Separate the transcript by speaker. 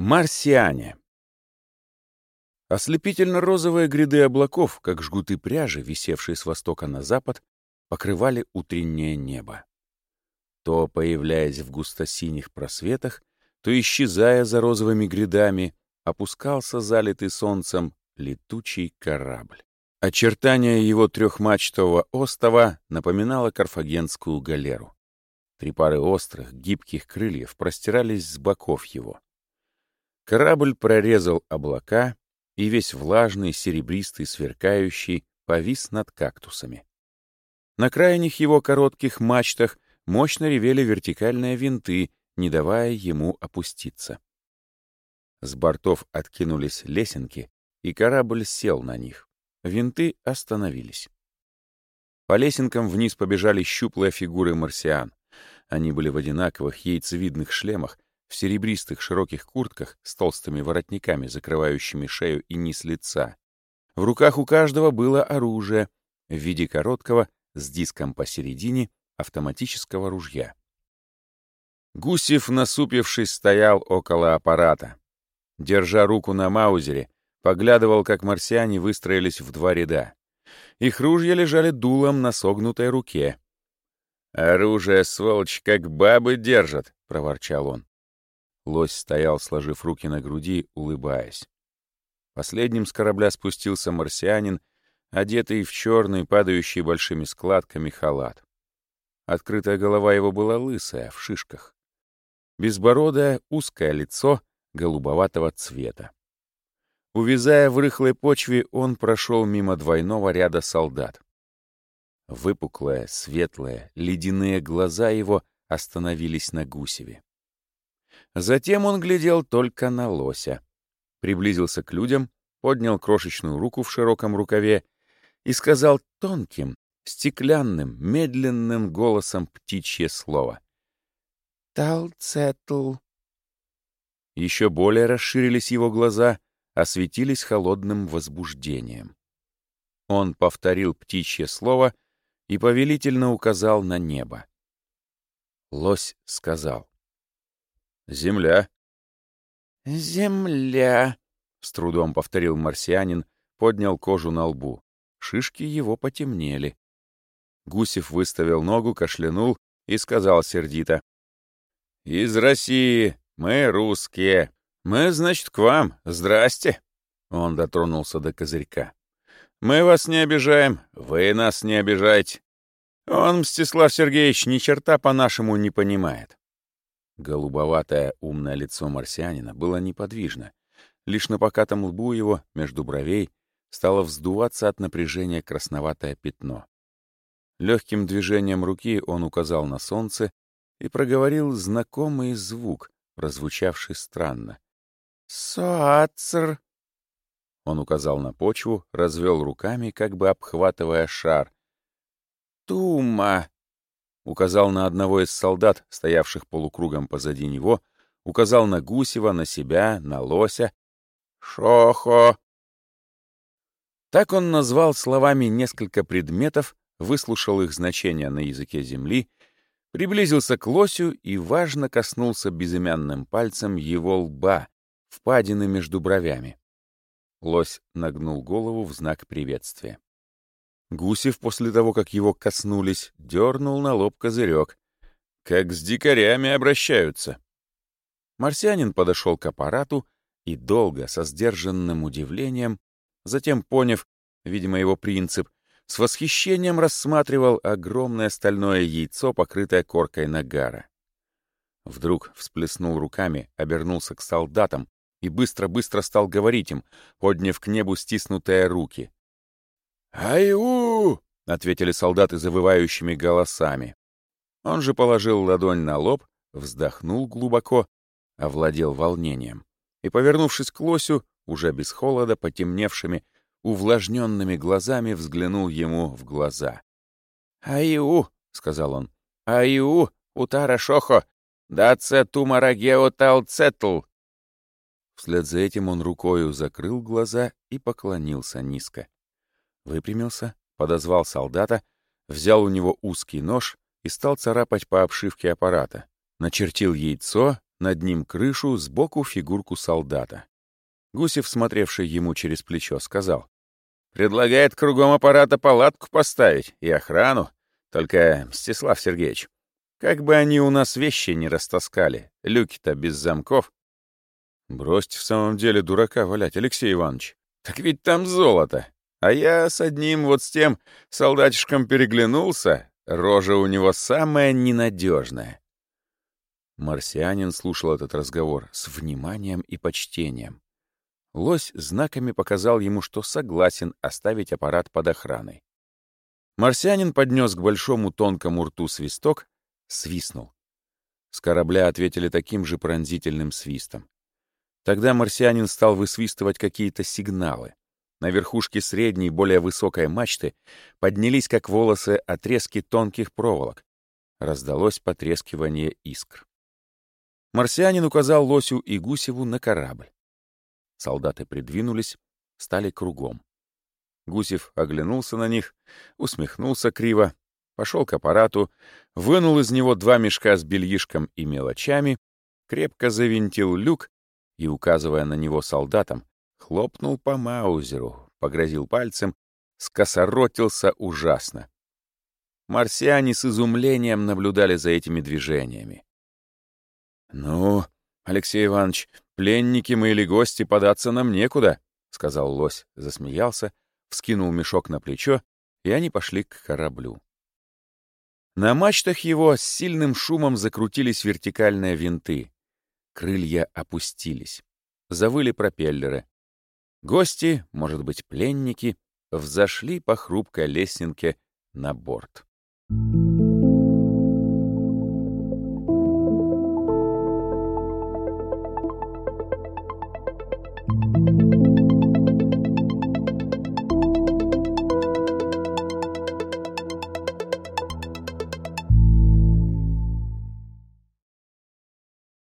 Speaker 1: Марсиане. Ослепительно-розовые гряды облаков, как жгуты пряжи, висевшие с востока на запад, покрывали утреннее небо. То, появляясь в густо-синих просветах, то, исчезая за розовыми грядами, опускался залитый солнцем летучий корабль. Очертание его трехмачтового остова напоминало карфагенскую галеру. Три пары острых, гибких крыльев простирались с боков его. Корабль прорезал облака и весь влажный, серебристый, сверкающий, повис над кактусами. На крайних его коротких мачтах мощно ревели вертикальные винты, не давая ему опуститься. С бортов откинулись лесенки, и корабль сел на них. Винты остановились. По лесенкам вниз побежали щуплые фигуры марсиан. Они были в одинаковых яйцевидных шлемах, в серебристых широких куртках с толстыми воротниками, закрывающими шею и низ лица. В руках у каждого было оружие в виде короткого, с диском посередине, автоматического ружья. Гусев, насупившись, стоял около аппарата. Держа руку на маузере, поглядывал, как марсиане выстроились в два ряда. Их ружья лежали дулом на согнутой руке. «Оружие, сволочь, как бабы держат!» — проворчал он. Лось стоял, сложив руки на груди, улыбаясь. Последним с корабля спустился марсианин, одетый в черный, падающий большими складками халат. Открытая голова его была лысая, в шишках. Безбородое, узкое лицо голубоватого цвета. Увязая в рыхлой почве, он прошел мимо двойного ряда солдат. Выпуклые, светлые, ледяные глаза его остановились на Гусеве. Затем он глядел только на лося. Приблизился к людям, поднял крошечную руку в широком рукаве и сказал тонким, стеклянным, медленным голосом птичье слово. «Талцетл». Еще более расширились его глаза, осветились холодным возбуждением. Он повторил птичье слово и повелительно указал на небо. Лось сказал. «Земля». «Земля», — с трудом повторил марсианин, поднял кожу на лбу. Шишки его потемнели. Гусев выставил ногу, кашлянул и сказал сердито. «Из России. Мы русские. Мы, значит, к вам. Здрасте». Он дотронулся до козырька. «Мы вас не обижаем, вы нас не обижаете. Он, Мстислав Сергеевич, ни черта по-нашему не понимает. Голубоватое умное лицо марсианина было неподвижно. Лишь на покатом лбу его, между бровей, стало вздуваться от напряжения красноватое пятно. Легким движением руки он указал на солнце и проговорил знакомый звук, прозвучавший странно. «Соацр!» Он указал на почву, развел руками, как бы обхватывая шар. «Тума!» Указал на одного из солдат, стоявших полукругом позади него, указал на Гусева, на себя, на Лося. «Шохо!» Так он назвал словами несколько предметов, выслушал их значение на языке земли, приблизился к Лосю и важно коснулся безымянным пальцем его лба, впадины между бровями. Лось нагнул голову в знак приветствия. Гусев, после того, как его коснулись, дернул на лоб козырек. Как с дикарями обращаются. Марсианин подошел к аппарату и долго, со сдержанным удивлением, затем, поняв, видимо, его принцип, с восхищением рассматривал огромное стальное яйцо, покрытое коркой нагара. Вдруг всплеснул руками, обернулся к солдатам и быстро-быстро стал говорить им, подняв к небу стиснутые руки. «Аю!» — ответили солдаты завывающими голосами. Он же положил ладонь на лоб, вздохнул глубоко, овладел волнением и, повернувшись к лосю, уже без холода, потемневшими, увлажненными глазами взглянул ему в глаза. «Аю!» — сказал он. «Аю! Утара шохо! Даце тумарагео талцетл!» Вслед за этим он рукою закрыл глаза и поклонился низко выпрямился, подозвал солдата, взял у него узкий нож и стал царапать по обшивке аппарата. Начертил яйцо, над ним крышу, сбоку фигурку солдата. Гусев, смотревший ему через плечо, сказал. «Предлагает кругом аппарата палатку поставить и охрану. Только, Мстислав Сергеевич, как бы они у нас вещи не растаскали, люки-то без замков». «Бросьте в самом деле дурака валять, Алексей Иванович. Так ведь там золото. А я с одним вот с тем солдатишком переглянулся, рожа у него самая ненадежная. Марсианин слушал этот разговор с вниманием и почтением. Лось знаками показал ему, что согласен оставить аппарат под охраной. Марсианин поднес к большому тонкому рту свисток, свистнул. С корабля ответили таким же пронзительным свистом. Тогда марсианин стал высвистывать какие-то сигналы. На верхушке средней, более высокой мачты поднялись, как волосы, отрезки тонких проволок. Раздалось потрескивание искр. Марсианин указал Лосю и Гусеву на корабль. Солдаты придвинулись, стали кругом. Гусев оглянулся на них, усмехнулся криво, пошел к аппарату, вынул из него два мешка с бельишком и мелочами, крепко завинтил люк и, указывая на него солдатам, хлопнул по маузеру, погрозил пальцем, скосоротился ужасно. Марсиане с изумлением наблюдали за этими движениями. «Ну, Алексей Иванович, пленники мы или гости, податься нам некуда», — сказал лось, засмеялся, вскинул мешок на плечо, и они пошли к кораблю. На мачтах его с сильным шумом закрутились вертикальные винты. Крылья опустились. Завыли пропеллеры. Гости, может быть, пленники, взошли по хрупкой лестнике на борт.